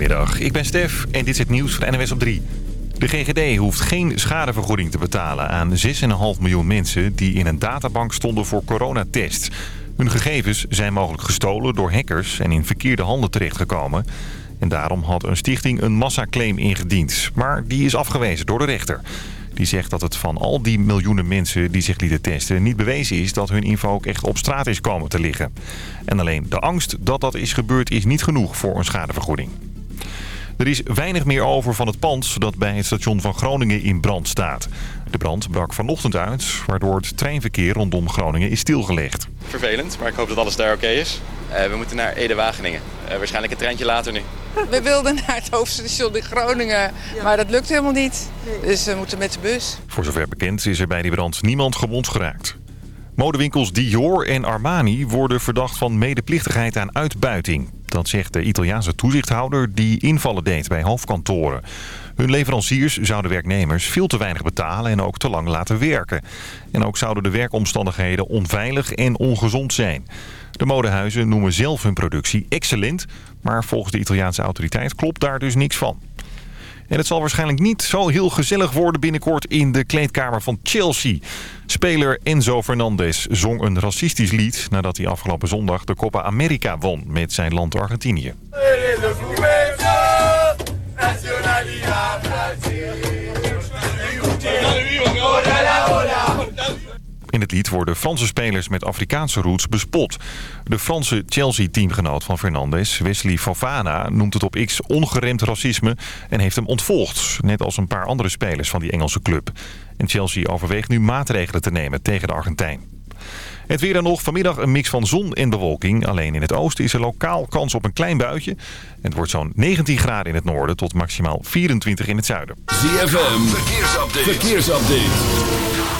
Goedemiddag, ik ben Stef en dit is het nieuws van NWS op 3. De GGD hoeft geen schadevergoeding te betalen aan 6,5 miljoen mensen... die in een databank stonden voor coronatests. Hun gegevens zijn mogelijk gestolen door hackers en in verkeerde handen terechtgekomen. En daarom had een stichting een massaclaim ingediend. Maar die is afgewezen door de rechter. Die zegt dat het van al die miljoenen mensen die zich lieten testen... niet bewezen is dat hun info ook echt op straat is komen te liggen. En alleen de angst dat dat is gebeurd is niet genoeg voor een schadevergoeding. Er is weinig meer over van het pand dat bij het station van Groningen in brand staat. De brand brak vanochtend uit, waardoor het treinverkeer rondom Groningen is stilgelegd. Vervelend, maar ik hoop dat alles daar oké is. Uh, we moeten naar Ede-Wageningen. Uh, waarschijnlijk een treintje later nu. We wilden naar het hoofdstation in Groningen, maar dat lukt helemaal niet. Dus we moeten met de bus. Voor zover bekend is er bij die brand niemand gewond geraakt. Modewinkels Dior en Armani worden verdacht van medeplichtigheid aan uitbuiting. Dat zegt de Italiaanse toezichthouder die invallen deed bij hoofdkantoren. Hun leveranciers zouden werknemers veel te weinig betalen en ook te lang laten werken. En ook zouden de werkomstandigheden onveilig en ongezond zijn. De modehuizen noemen zelf hun productie excellent, maar volgens de Italiaanse autoriteit klopt daar dus niks van. En het zal waarschijnlijk niet zo heel gezellig worden binnenkort in de kleedkamer van Chelsea. Speler Enzo Fernandez zong een racistisch lied nadat hij afgelopen zondag de Copa America won met zijn land Argentinië. In het lied worden Franse spelers met Afrikaanse roots bespot. De Franse Chelsea-teamgenoot van Fernandes, Wesley Fofana, noemt het op X ongeremd racisme en heeft hem ontvolgd. Net als een paar andere spelers van die Engelse club. En Chelsea overweegt nu maatregelen te nemen tegen de Argentijn. Het weer dan nog. Vanmiddag een mix van zon en bewolking. Alleen in het oosten is er lokaal kans op een klein buitje. Het wordt zo'n 19 graden in het noorden tot maximaal 24 in het zuiden. ZFM, verkeersupdate. verkeersupdate.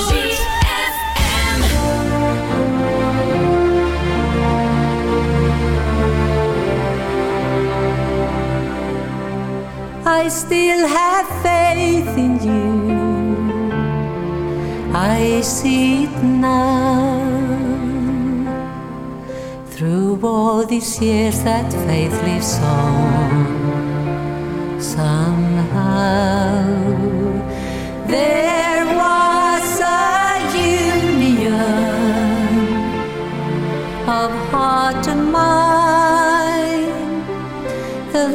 I still have faith in you. I see it now. Through all these years, that faith lives on. Somehow, there was a union of heart and mind,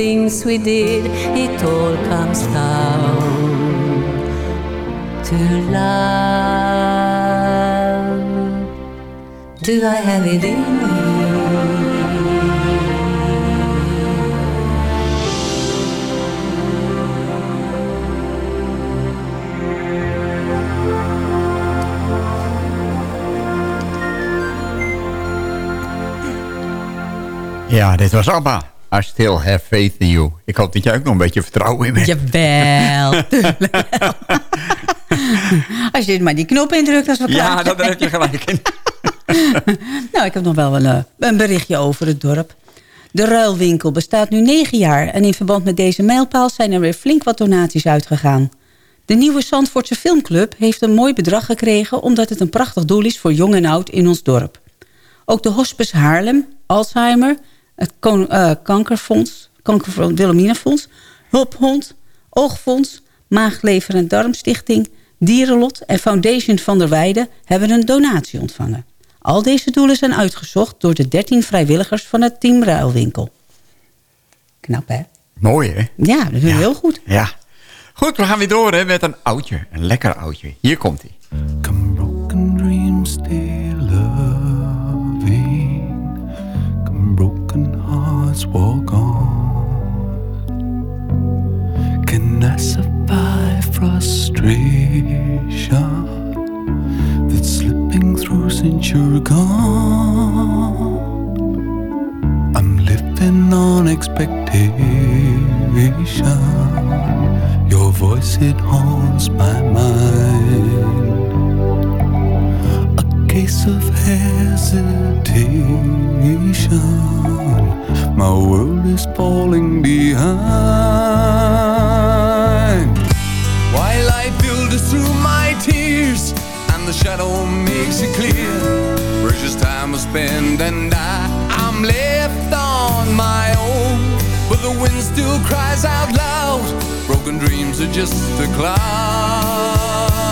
Things we did. It all comes down to love. Do I have it in me? Ja, dit was ABBA. I still have faith in you. Ik hoop dat jij ook nog een beetje vertrouwen in me hebt. Jawel. Als je maar die knop indrukt, als we klaar Ja, daar heb je gelijk in. Nou, ik heb nog wel een, eh, een berichtje over het dorp. De ruilwinkel bestaat nu negen jaar... en in verband met deze mijlpaal zijn er weer flink wat donaties uitgegaan. De nieuwe Zandvoortse Filmclub heeft een mooi bedrag gekregen... omdat het een prachtig doel is voor jong en oud in ons dorp. Ook de Hospice Haarlem, Alzheimer, het Kon- eh, Kankerfonds... Kanker Wilhelminafonds, Hulphond, Oogfonds... Maag, Lever en Darmstichting, Dierenlot en Foundation van der Weide... hebben een donatie ontvangen. Al deze doelen zijn uitgezocht door de 13 vrijwilligers van het team Ruilwinkel. Knap, hè? Mooi, hè? Ja, dat is heel goed. Ja. Goed, we gaan weer door hè, met een oudje. Een lekker oudje. Hier komt hij. Broken dreams hearts walk on. Can I survive frustration that's slipping through since you're gone? I'm living on expectation. Your voice it haunts my mind. A case of hesitation. My world is falling behind. While I filter through my tears and the shadow makes it clear. Precious time was spent and I, I'm left on my own. But the wind still cries out loud. Broken dreams are just a cloud.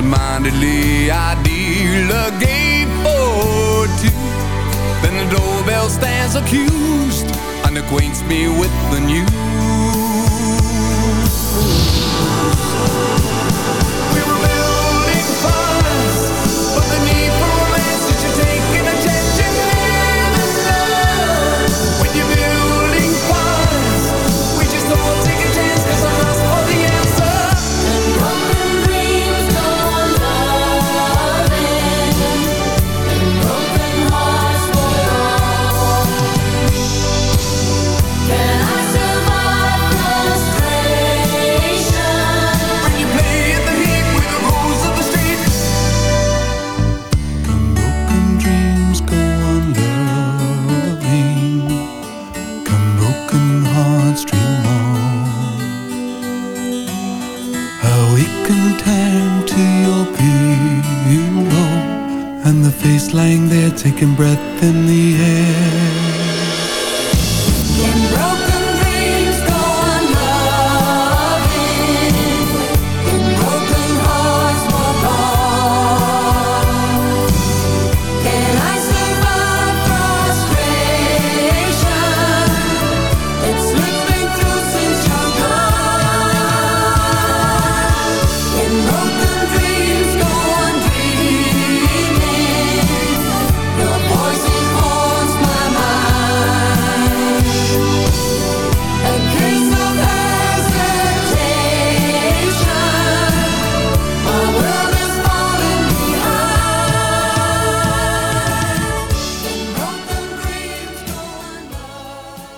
mindedly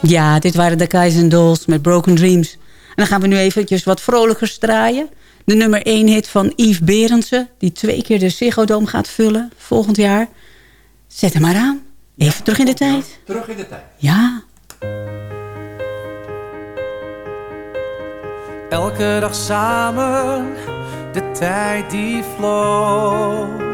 Ja, dit waren de Kaizen Dolls met Broken Dreams. En dan gaan we nu eventjes wat vrolijker draaien. De nummer 1 hit van Yves Berendsen... die twee keer de Ziggo Dome gaat vullen volgend jaar. Zet hem maar aan. Even terug in de tijd. Terug in de tijd. Ja. Elke dag samen, de tijd die vloog.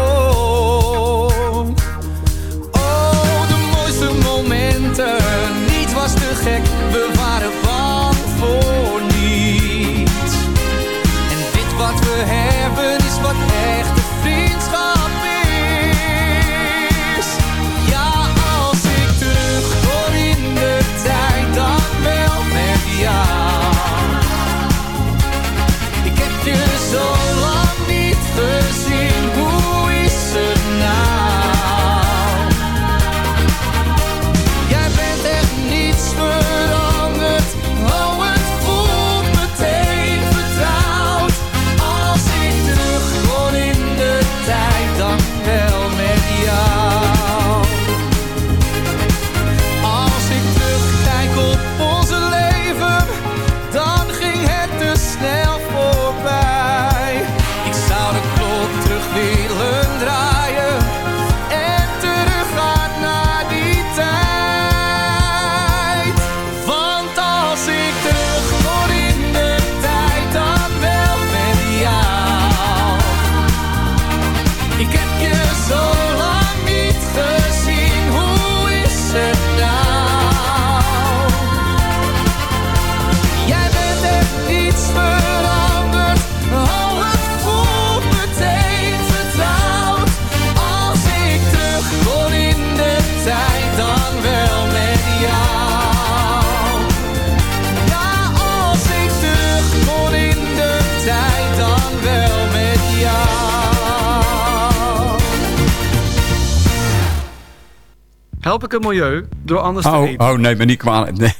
Help ik het milieu door anders te Oh, eten. oh nee, maar niet kwalijk. Nee.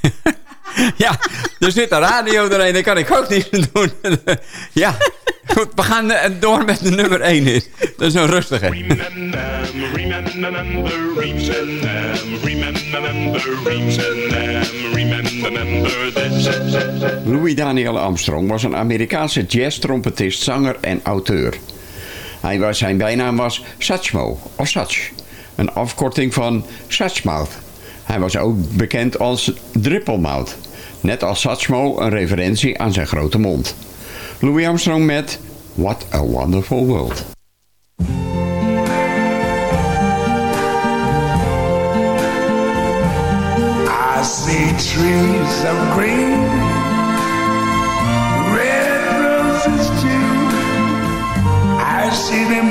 ja, er zit een radio doorheen, daar kan ik ook niets aan doen. ja, goed, we gaan eh, door met de nummer 1 hit. Dat is een rustige. Louis Daniel Armstrong was een Amerikaanse jazz-trompetist, zanger en auteur. Hij was, zijn bijnaam was Satchmo, of Satch, een afkorting van Satchmouth. Hij was ook bekend als Drippelmouth, net als Satchmo een referentie aan zijn grote mond. Louis Armstrong met What a Wonderful World. I see trees of green, red roses too. I see them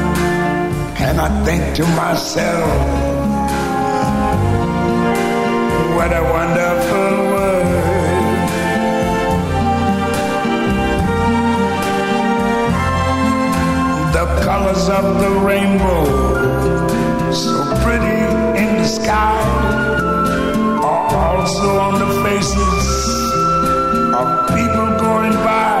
And I think to myself, what a wonderful world. The colors of the rainbow, so pretty in the sky are also on the faces of people going by.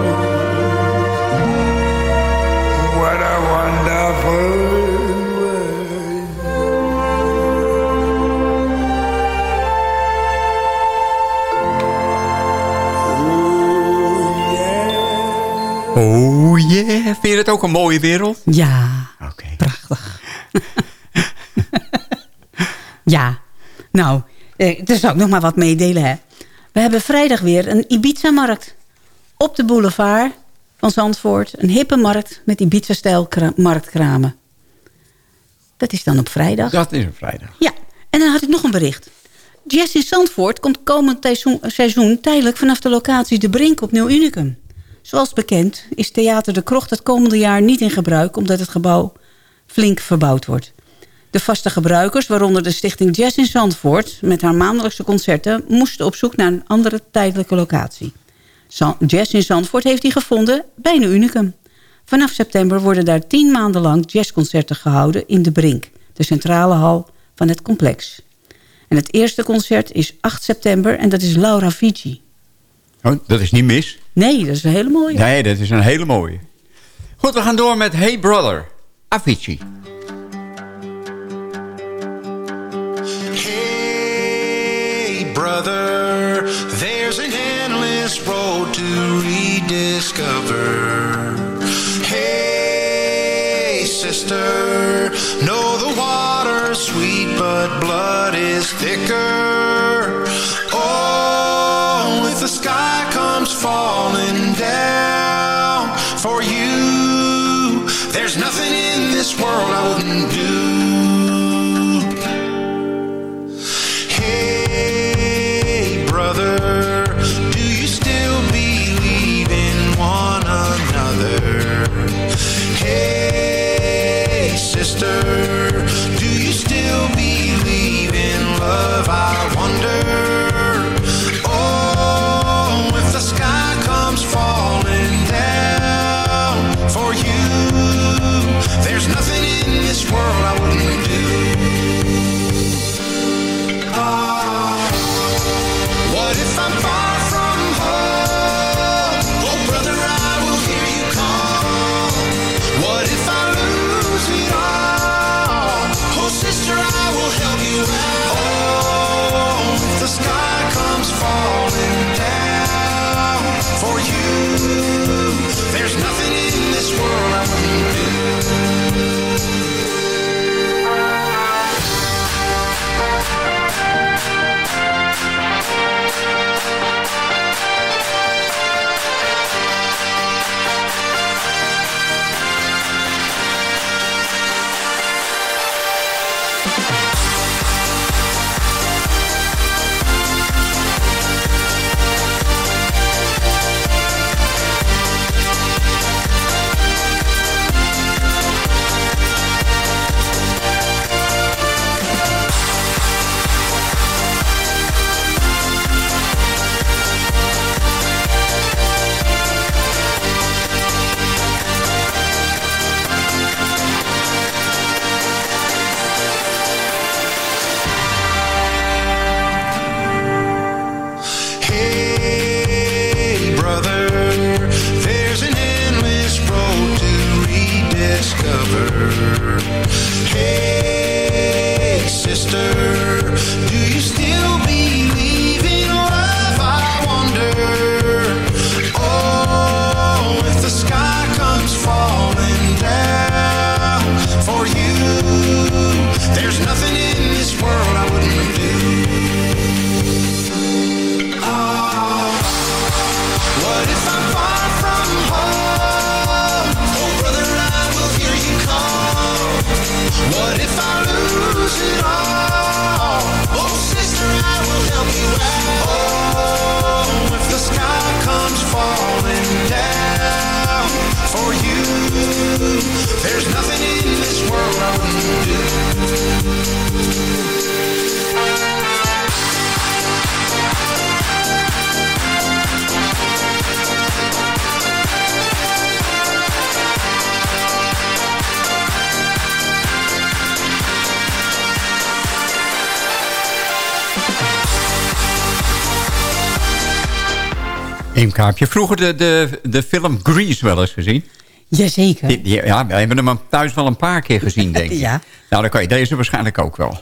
yeah, vind je het ook een mooie wereld? Ja, prachtig. ja, nou, eh, er zou ik nog maar wat meedelen. Hè. We hebben vrijdag weer een Ibiza-markt. Op de boulevard van Zandvoort. Een hippe markt met Ibiza-stijl kra- marktkramen. Dat is dan op vrijdag. Dat is een vrijdag. Ja, en dan had ik nog een bericht. Jazz in Zandvoort komt komend seizoen, seizoen tijdelijk vanaf de locatie De Brink op Nieuw Unicum. Zoals bekend is Theater de Krocht het komende jaar niet in gebruik... omdat het gebouw flink verbouwd wordt. De vaste gebruikers, waaronder de stichting Jazz in Zandvoort... met haar maandelijkse concerten, moesten op zoek naar een andere tijdelijke locatie. Jazz in Zandvoort heeft die gevonden bij Nieuw Unicum. Vanaf september worden daar tien maanden lang jazzconcerten gehouden in De Brink... de centrale hal van het complex. En het eerste concert is 8 september en dat is Laura Vici. Oh, dat is niet mis. Nee, dat is een hele mooie. Nee, dat is een hele mooie. Goed, we gaan door met Hey Brother, Avicii. Hey, brother, there's an endless road to rediscover. Hey, sister, know the water's sweet, but blood is thicker. Falling down for you, there's nothing in this world I wouldn't do. Hey, brother, do you still believe in one another? Hey, sister, Heb je vroeger de, de, de film Grease wel eens gezien? Jazeker. Ja, we hebben hem thuis wel een paar keer gezien, denk ik. ja. Nou, dan kan je deze waarschijnlijk ook wel.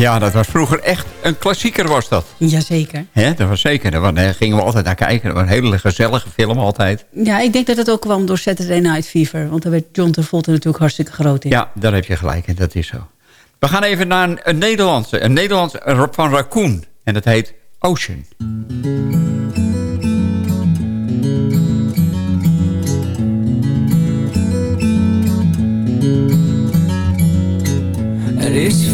ja, dat was vroeger echt een klassieker was dat. Jazeker. Hè, dat was zeker. Daar, gingen we altijd naar kijken. Dat was een hele gezellige film altijd. Ja, ik denk dat het ook kwam door Saturday Night Fever. Want daar werd John Travolta natuurlijk hartstikke groot in. Ja, daar heb je gelijk in. Dat is zo. We gaan even naar een, een Nederlandse. Een Nederlands van Raccoon. En dat heet Ocean. Er is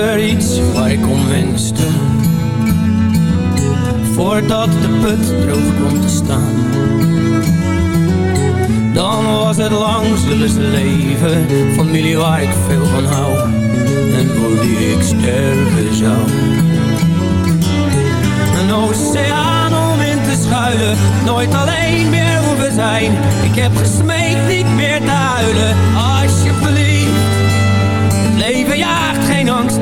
er iets waar ik om. Voordat de put droog kwam te staan. Dan was het lang zullen ze leven. Familie waar ik veel van hou. En voor die ik sterven zou. Een oceaan om in te schuilen. Nooit alleen meer hoeven zijn. Ik heb gesmeekt niet meer te huilen. Alsjeblieft.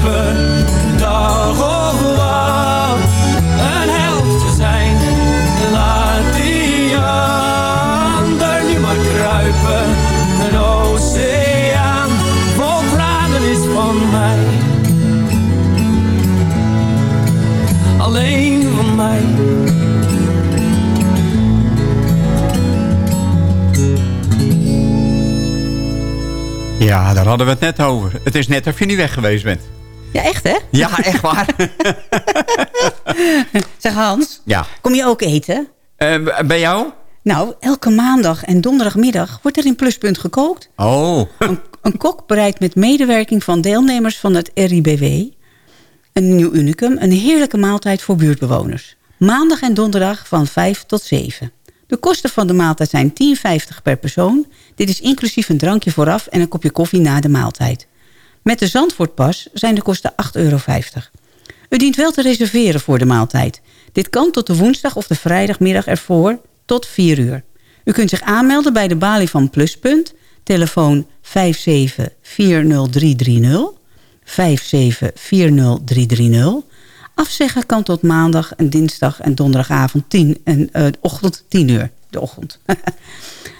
verzuipen. Dag of wat, een held te zijn. Laat die ander nu maar kruipen. Een oceaan vol tranen is van mij. Alleen van mij. Ja, daar hadden we het net over. Het is net of je niet weg geweest bent. Ja, echt hè? Ja, echt waar. Zeg Hans, ja. kom je ook eten? Eh, bij jou? Nou, elke maandag en donderdagmiddag wordt er in Pluspunt gekookt. Oh. Een kok bereidt met medewerking van deelnemers van het RIBW... een nieuw unicum, een heerlijke maaltijd voor buurtbewoners. Maandag en donderdag van 5 tot 7. De kosten van de maaltijd zijn 10,50 per persoon. Dit is inclusief een drankje vooraf en een kopje koffie na de maaltijd. Met de Zandvoortpas zijn de kosten 8,50 euro. U dient wel te reserveren voor de maaltijd. Dit kan tot de woensdag of de vrijdagmiddag ervoor tot 4 uur. U kunt zich aanmelden bij de balie van Pluspunt. Telefoon 5740330. 5740330. Afzeggen kan tot maandag en dinsdag en donderdagavond 10 en eh, ochtend 10 uur. De ochtend. en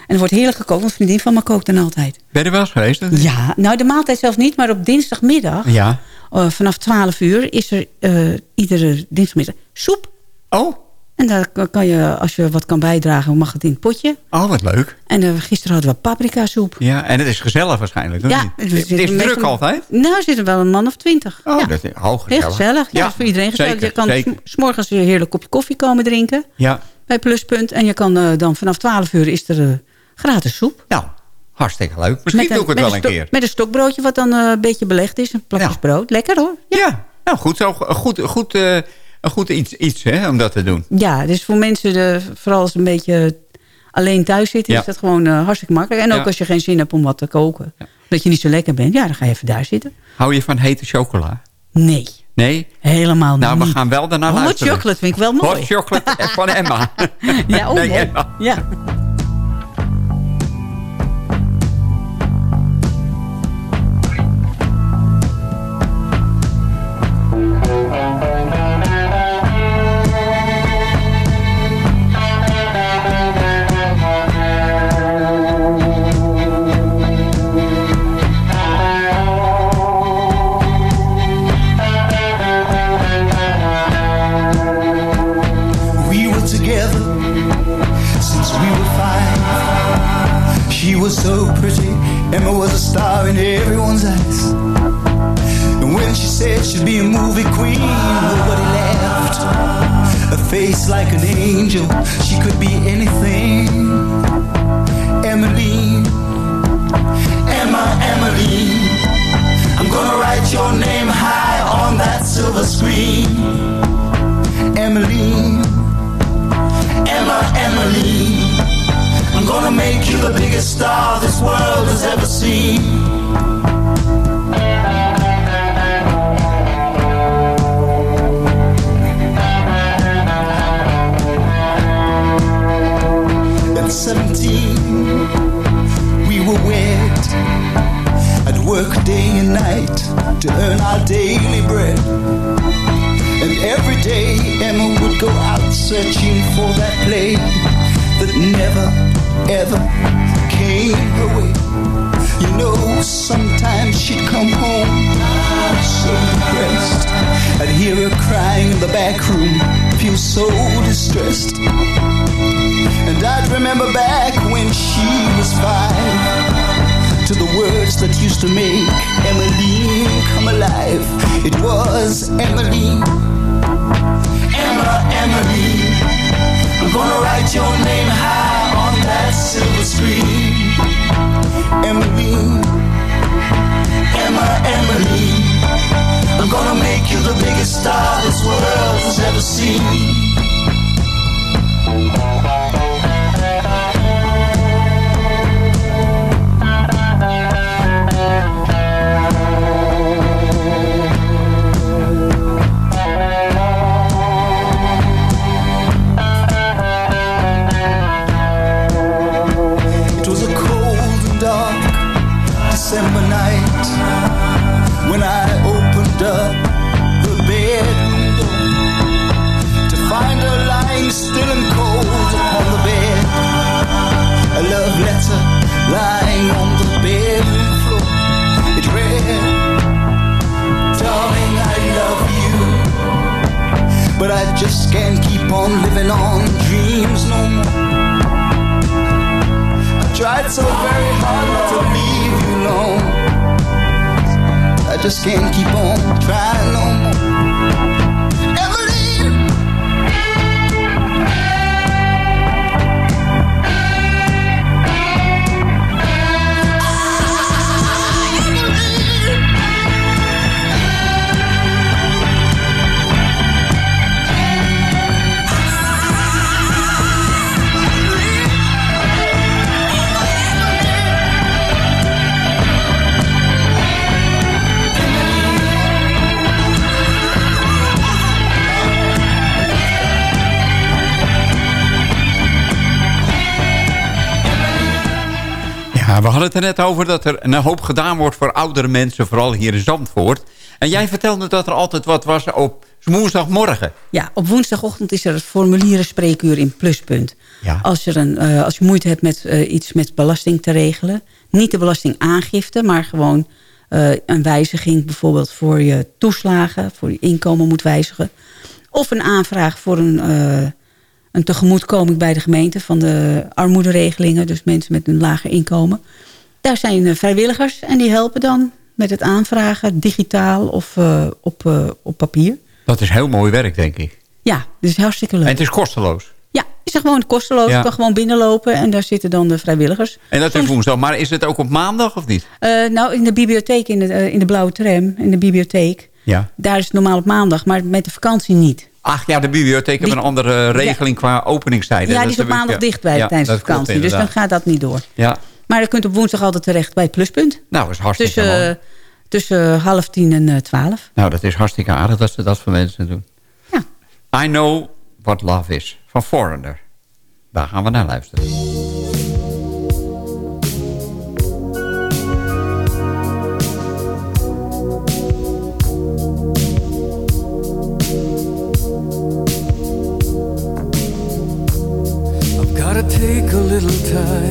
er wordt heerlijk gekookt. Een vriendin van me kookt dan altijd. Ben je er wel eens geweest? Ja, nou de maaltijd zelf niet, maar op dinsdagmiddag Ja. eh, vanaf 12 uur is er eh, iedere dinsdagmiddag soep. Oh. En daar kan- je, als je wat kan bijdragen, mag het in het potje. Oh, wat leuk. En eh, gisteren hadden we paprika soep. Ja, en het is gezellig waarschijnlijk. Ja, het is druk een- altijd. Nou, er zitten wel een man of twintig. Oh, ja. dat is hoog Heel gezellig. Ja, Ja, is voor iedereen gezellig. zeker, je kan zeker. s- s morgens een heerlijk kopje koffie komen drinken. Ja. Bij Pluspunt. En je kan eh, dan vanaf 12 uur is er eh, gratis soep. Nou, hartstikke leuk. Misschien doe ik het wel een keer. Met een stokbroodje wat dan eh, een beetje belegd is. Een plakjes brood. Lekker hoor. Ja, nou goed, zo, goed, goed, eh, een goed iets, iets hè, om dat te doen. Ja, dus voor mensen, de, vooral als ze een beetje alleen thuis zitten... Ja. is dat gewoon hartstikke makkelijk. En ook Ja. als je geen zin hebt om wat te koken. Dat je niet zo lekker bent, ja, dan ga je even daar zitten. Hou je van hete chocola? Nee, Nee? helemaal Nou, we niet. gaan wel daarna Hot luisteren. chocolate vind ik wel mooi. Hot chocolate van Emma. Ja, oh, Nee, mooi. Emma. Ja. Emma was a star in everyone's eyes. And when she said she'd be a movie queen, nobody laughed. A face like an angel, she could be anything. Emily, Emma, Emmeline. I'm gonna write your name high on that silver screen. Emily, Emma, Emmeline. Gonna make you the biggest star this world has ever seen. At 17, we were wed. I'd work day and night to earn our daily bread. And every day Emma would go out searching for that play that never, ever came her way. You know, Sometimes she'd come home so depressed. I'd hear her crying in the back room, feel so distressed. And I'd remember back when she was five to the words that used to make Emmeline come alive. It was Emmeline, Emma, Emmeline. I'm gonna write your name high that silver screen. Emmeline, Emma, Emmeline. I'm gonna make you the biggest star this world has ever seen. But I just can't keep on living on dreams no more. I tried so very hard not to leave you alone. I just can't keep on trying no more. Hadden het er net over dat er een hoop gedaan wordt voor oudere mensen, vooral hier in Zandvoort. En jij vertelde dat er altijd wat was op woensdagmorgen. Ja, op woensdagochtend is er het formulieren spreekuur in Pluspunt. Ja. Als, er een, eh, als je moeite hebt met eh, iets met belasting te regelen. Niet de belastingaangifte, maar gewoon eh, een wijziging bijvoorbeeld voor je toeslagen, voor je inkomen moet wijzigen. Of een aanvraag voor een, een tegemoetkoming bij de gemeente van de armoederegelingen. Dus mensen met een lager inkomen. Daar zijn eh, vrijwilligers en die helpen dan met het aanvragen, digitaal of eh, op, eh, op papier. Dat is heel mooi werk, denk ik. Ja, dus hartstikke leuk. En het is kosteloos. Ja, is er gewoon kosteloos. Ja. Je kan gewoon binnenlopen en daar zitten dan de vrijwilligers. En dat is woensdag. Maar is het ook op maandag of niet? Nou, in de bibliotheek, in de, in de blauwe tram, in de bibliotheek. Ja. Daar is het normaal op maandag, maar met de vakantie niet. Ach ja, de bibliotheek heeft een andere regeling qua openingstijden. ja, Dat die is op maandag dicht bij, Ja, tijdens de dat klopt vakantie. Dus dan gaat dat niet door. Ja, Maar je kunt op woensdag altijd terecht bij het pluspunt. nou, dat is hartstikke Tussen, mooi. eh, tussen eh, half tien en eh, twaalf. Nou, dat is hartstikke aardig dat ze dat voor mensen doen. I Know What Love Is van Foreigner. Daar gaan we naar luisteren. I've gotta take a little time,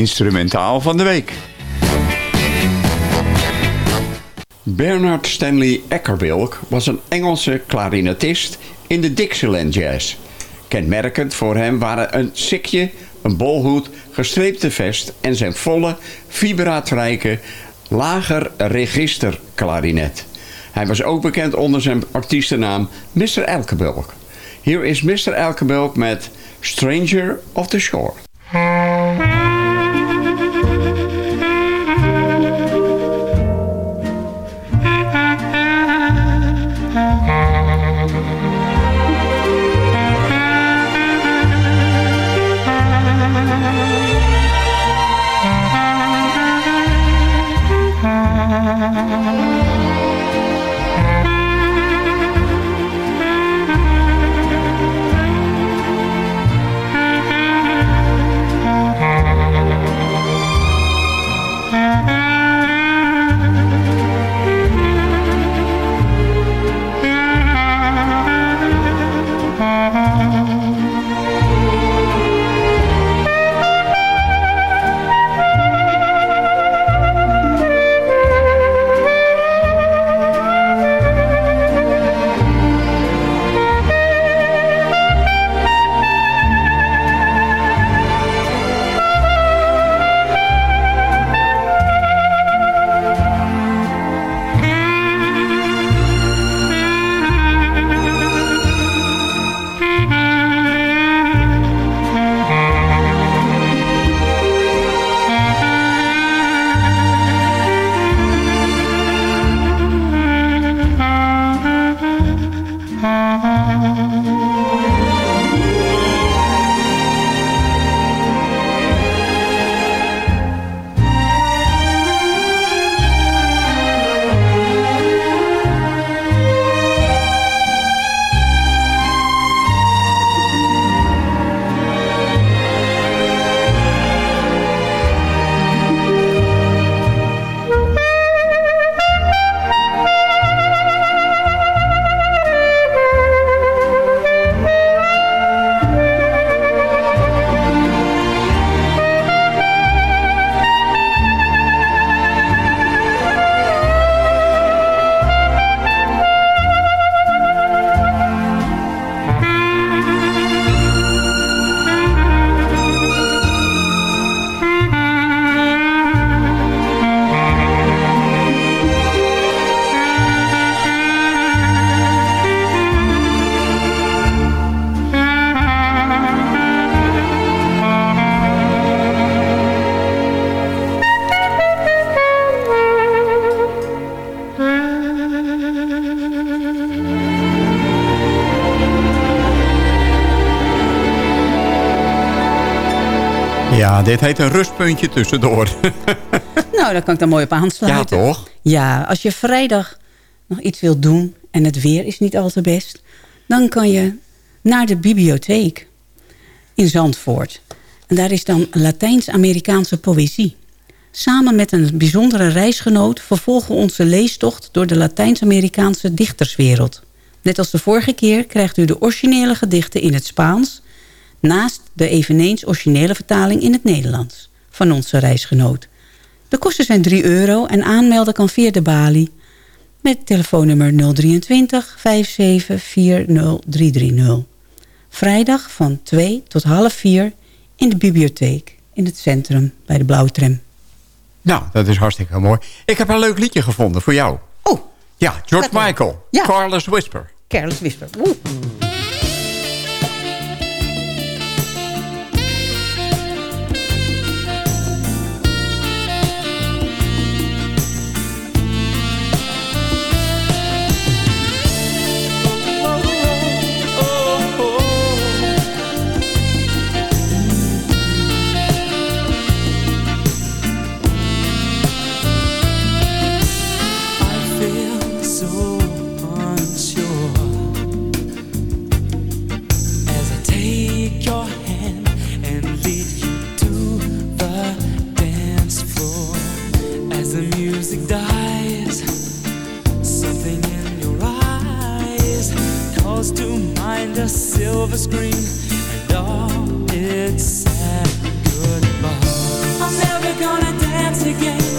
instrumentaal van de week. Bernard Stanley Eckerbilk was een Engelse klarinetist in de Dixieland Jazz. Kenmerkend voor hem waren een sikje, een bolhoed, gestreepte vest en zijn volle, vibraatrijke, lager register klarinet. Hij was ook bekend onder zijn artiestennaam Mr. Elkebulk. Hier is Mr. Elkebulk met Stranger of the Shore. Ja, dit heet een rustpuntje tussendoor. Nou, daar kan ik dan mooi op aansluiten. Ja, toch? Ja, als je vrijdag nog iets wilt doen en het weer is niet al te best... dan kan je naar de bibliotheek in Zandvoort. En daar is dan Latijns-Amerikaanse poëzie. Samen met een bijzondere reisgenoot vervolgen we onze leestocht... door de Latijns-Amerikaanse dichterswereld. Net als de vorige keer krijgt u de originele gedichten in het Spaans... naast de eveneens originele vertaling in het Nederlands... van onze reisgenoot. De kosten zijn 3 euro en aanmelden kan via de balie... met telefoonnummer 023 57 40330. Vrijdag van 2 tot half 4 in de bibliotheek in het centrum bij de Blauwe Tram. Nou, dat is hartstikke mooi. Ik heb een leuk liedje gevonden voor jou. Oh. Ja, George Michael. Ja. Careless Whisper. Careless Whisper. Oeh. Music dies, something in your eyes calls to mind a silver screen and all its sad goodbye. I'm never gonna dance again.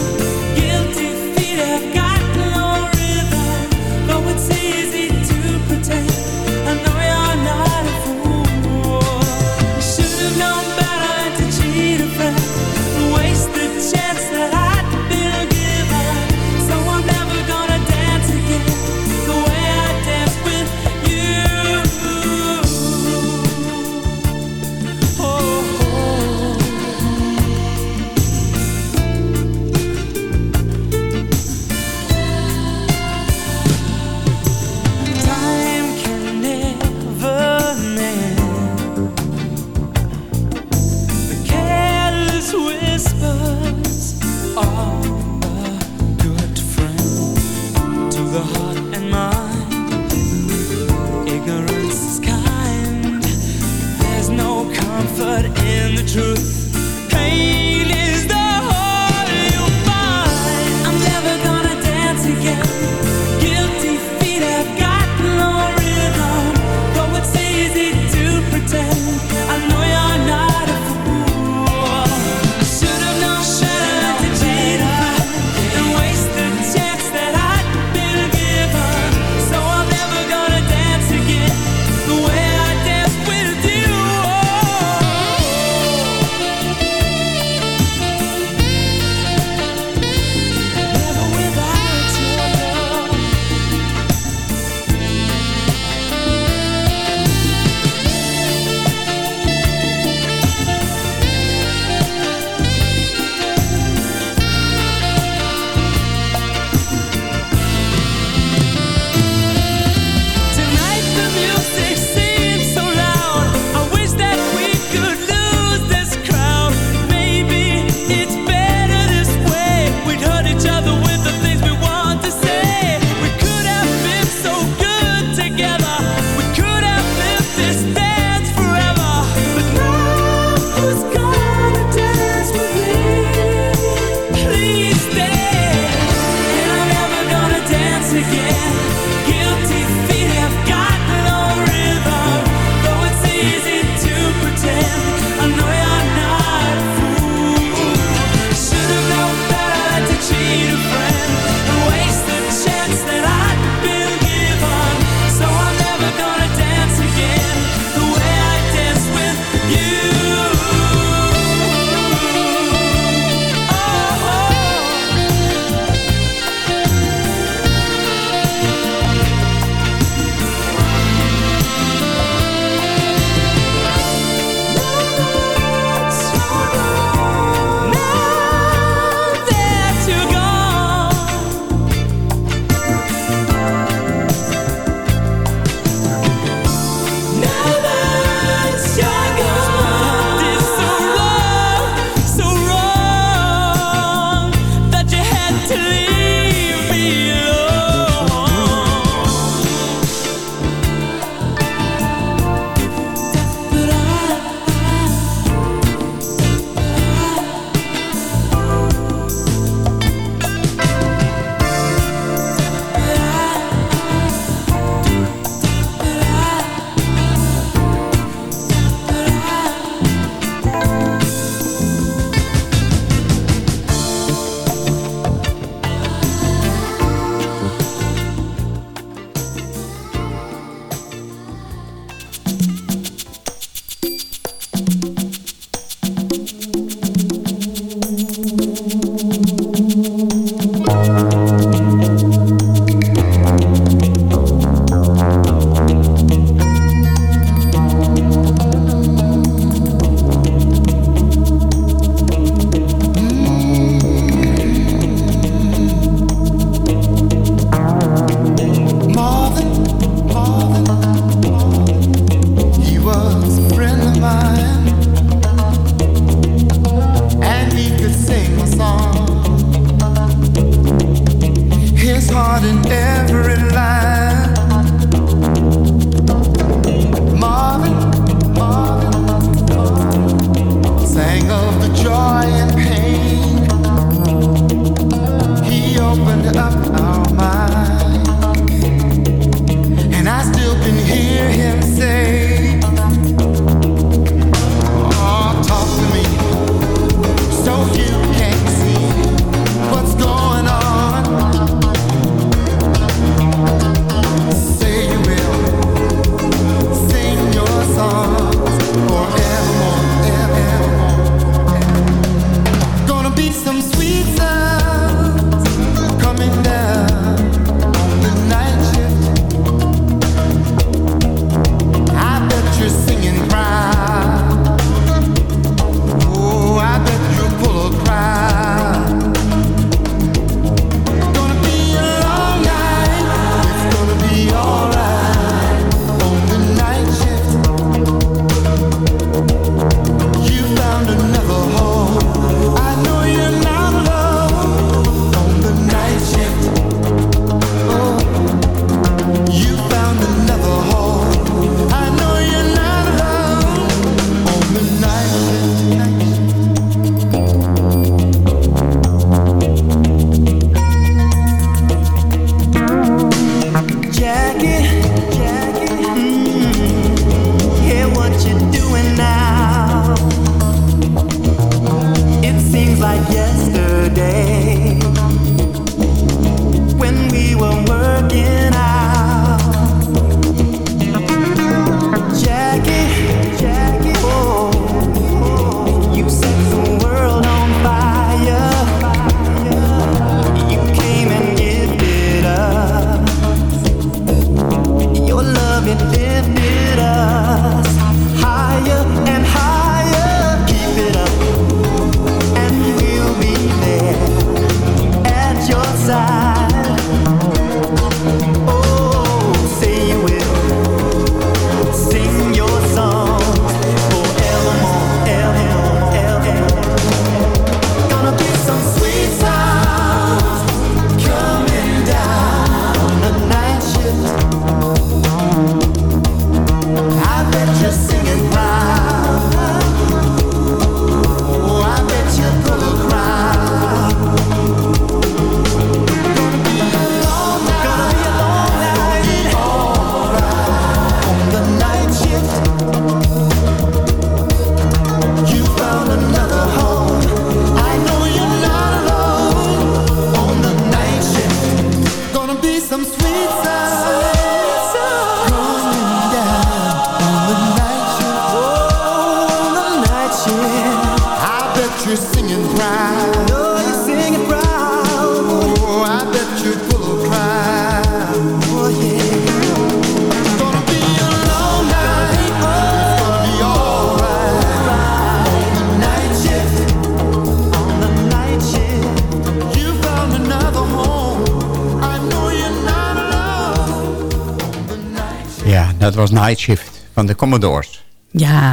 Was Night Shift van de Commodores. Ja.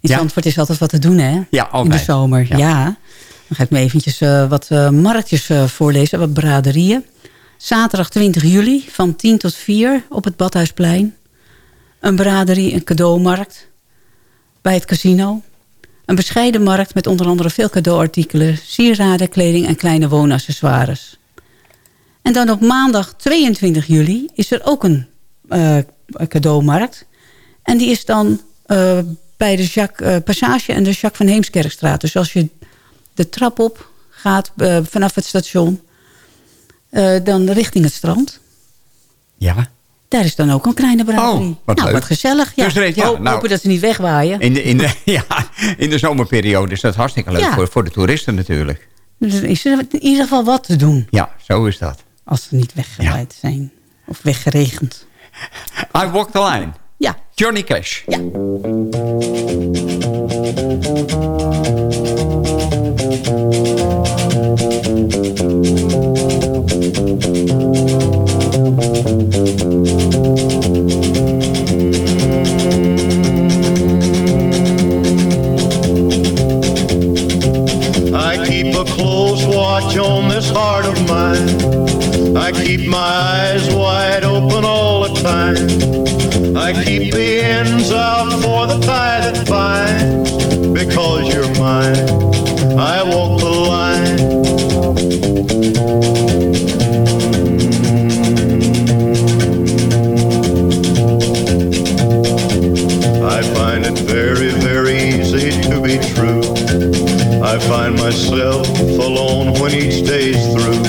In Ja? Zandvoort is altijd wat te doen, hè? Ja, In altijd. de zomer, Ja. ja. Dan ga ik me eventjes eh, wat eh, marktjes eh, voorlezen, wat braderieën. Zaterdag 20 juli van 10 tot 4 op het Badhuisplein. Een braderie, een cadeaumarkt bij het casino. Een bescheiden markt met onder andere veel cadeauartikelen... sieraden, kleding en kleine woonaccessoires. En dan op maandag 22 juli is er ook een cadeaumarkt. En die is dan eh, bij de Jacques, eh, Passage en de Jacques van Heemskerkstraat. Dus als je de trap op gaat eh, vanaf het station... eh, dan richting het strand. Ja. Daar is dan ook een kleine braderie. Oh, wat nou, leuk. wat gezellig. Ja. Dus er- ja, Hoop- nou- hopen dat ze niet wegwaaien. In de, in, de, ja, in de zomerperiode is dat hartstikke leuk Ja. voor, voor de toeristen natuurlijk. Dus is er in ieder geval wat te doen. Ja, zo is dat. Als ze niet weggewaaid zijn. Of weggeregend. I Walk the Line. Ja. Johnny Cash. Ja. I keep a close watch on this heart of mine. I keep my myself alone when each day's through.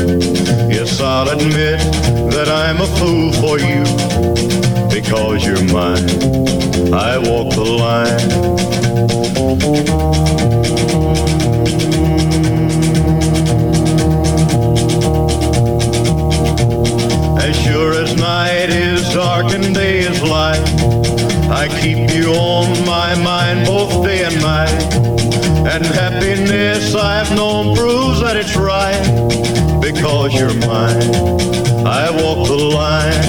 Yes, I'll admit that I'm a fool for you because you're mine. I walk the line. As sure as night is dark and day is light, I keep you on my mind both day and night. And happiness I've known proves that it's right because you're mine. I walk the line.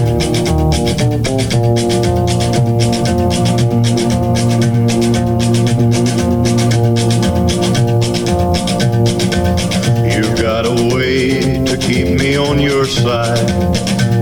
You've got a way to keep me on your side.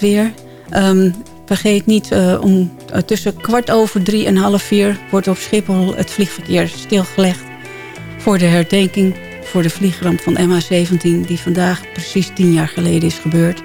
Het weer. Ehm, vergeet niet, eh, om eh, tussen kwart over drie en half vier... wordt op Schiphol het vliegverkeer stilgelegd... voor de herdenking voor de vliegramp van MH17... die vandaag precies tien jaar geleden is gebeurd.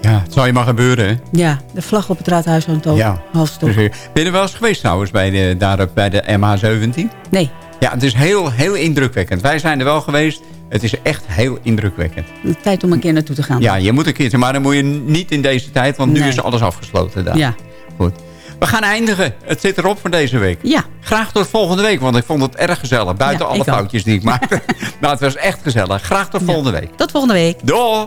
Ja, het zal je maar gebeuren, hè? Ja, de vlag op het raadhuis hangt ook. Ja. Halfstok. Dus, eh, ben je er wel eens geweest trouwens bij de, daar bij de MH17? Nee. Ja, het is heel, heel indrukwekkend. Wij zijn er wel geweest. Het is echt heel indrukwekkend. Tijd om een keer naartoe te gaan. Ja, je moet een keertje, maar dan moet je niet in deze tijd, want nu is alles afgesloten daar. Ja. Goed. We gaan eindigen. Het zit erop voor deze week. Ja. Graag tot volgende week, want ik vond het erg gezellig. Buiten Ja, alle ook. foutjes die ik maakte. maar het was echt gezellig. Graag tot volgende week. Tot volgende week. Doei!